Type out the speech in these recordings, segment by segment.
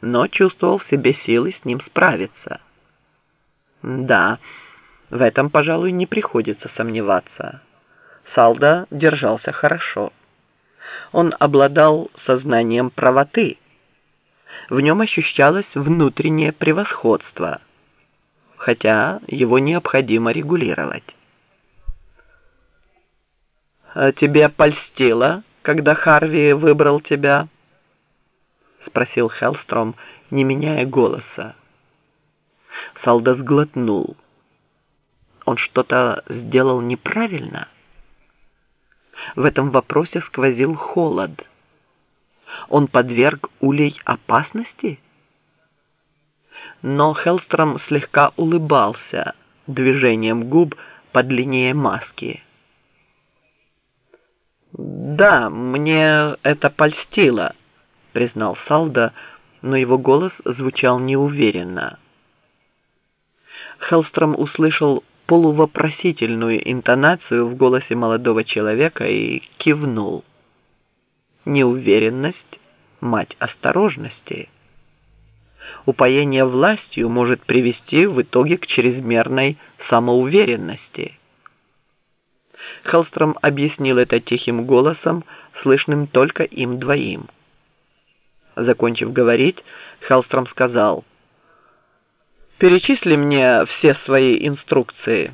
но чувствовал в себе силы с ним справиться. Да, в этом, пожалуй, не приходится сомневаться. Салда держался хорошо. Он обладал сознанием правоты. В нем ощущалось внутреннее превосходство, хотя его необходимо регулировать. «А тебе польстило, когда Харви выбрал тебя?» — спросил Хеллстром, не меняя голоса. Салда сглотнул. Он что-то сделал неправильно? В этом вопросе сквозил холод. Он подверг Улей опасности? Но Хеллстром слегка улыбался движением губ под линией маски. «Да, мне это польстило», — признал Салда, но его голос звучал неуверенно. Хеллстром услышал полувопросительную интонацию в голосе молодого человека и кивнул. Неуверенность – мать осторожности. Упоение властью может привести в итоге к чрезмерной самоуверенности. Хеллстром объяснил это тихим голосом, слышным только им двоим. Закончив говорить, Хеллстром сказал – Перечисли мне все свои инструкции.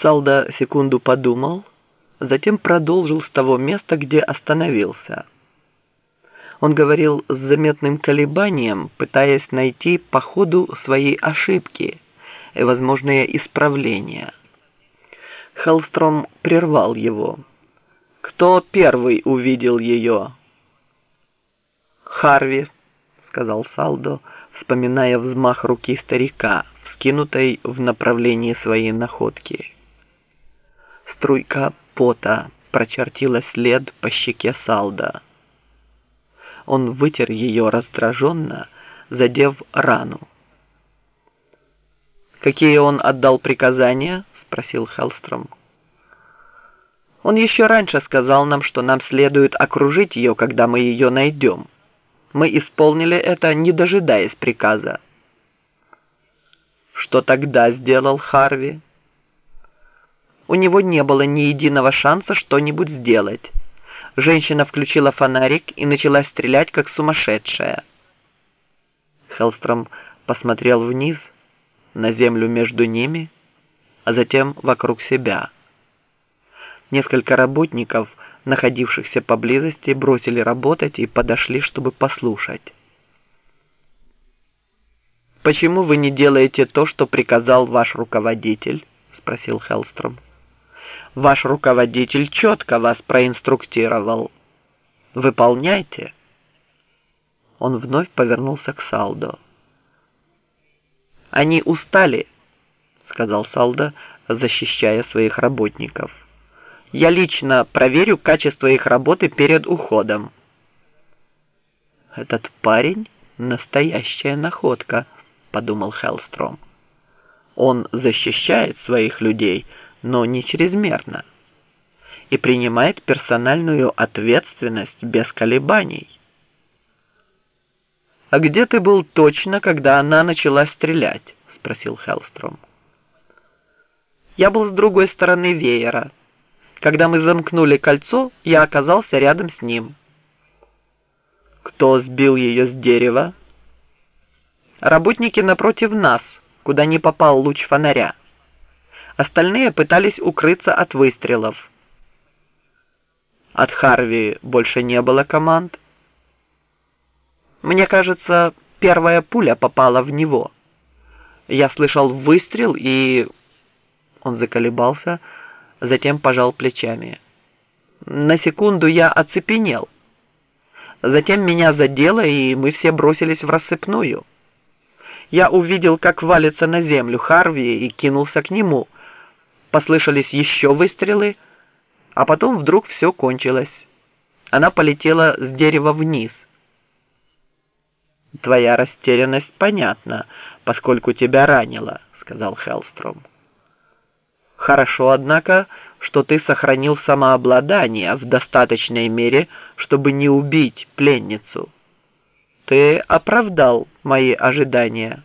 Салда секунду подумал, затем продолжил с того места, где остановился. Он говорил с заметным колебанием, пытаясь найти по ходу свои ошибки и возможные исправления. Хеллстром прервал его. «Кто первый увидел ее?» «Харви», — сказал Салдо, — вспоминая взмах руки старика, вскинутой в направлении своей находки. Струйка пота прочертила след по щеке Салда. Он вытер ее раздраженно, задев рану. «Какие он отдал приказания?» — спросил Хеллстром. «Он еще раньше сказал нам, что нам следует окружить ее, когда мы ее найдем», мы исполнили это, не дожидаясь приказа. Что тогда сделал Харви? У него не было ни единого шанса что-нибудь сделать. Женщина включила фонарик и начала стрелять, как сумасшедшая. Хеллстром посмотрел вниз, на землю между ними, а затем вокруг себя. Несколько работников – находившихся поблизости, бросили работать и подошли, чтобы послушать. «Почему вы не делаете то, что приказал ваш руководитель?» — спросил Хеллстром. «Ваш руководитель четко вас проинструктировал. Выполняйте». Он вновь повернулся к Салдо. «Они устали», — сказал Салдо, защищая своих работников. Я лично проверю качество их работы перед уходом. Этот парень — настоящая находка, подумал Хеллстром. Он защищает своих людей, но не чрезмерно. И принимает персональную ответственность без колебаний. «А где ты был точно, когда она начала стрелять?» — спросил Хеллстром. «Я был с другой стороны веера», когда мы замкнули кольцо, я оказался рядом с ним. Кто сбил ее с дерева? Работники напротив нас, куда не попал луч фонаря. Остальные пытались укрыться от выстрелов. От Харви больше не было команд. Мне кажется, первая пуля попала в него. Я слышал выстрел и... Он заколебался, затем пожал плечами. На секунду я оцепенел. Затем меня задело, и мы все бросились в рассыпную. Я увидел, как валится на землю Харви и кинулся к нему. Послышались еще выстрелы, а потом вдруг все кончилось. Она полетела с дерева вниз. «Твоя растерянность понятна, поскольку тебя ранило», — сказал Хеллстром. Хорошо, однако, что ты сохранил самообладание в достаточной мере, чтобы не убить пленницу. ты оправдал мои ожидания».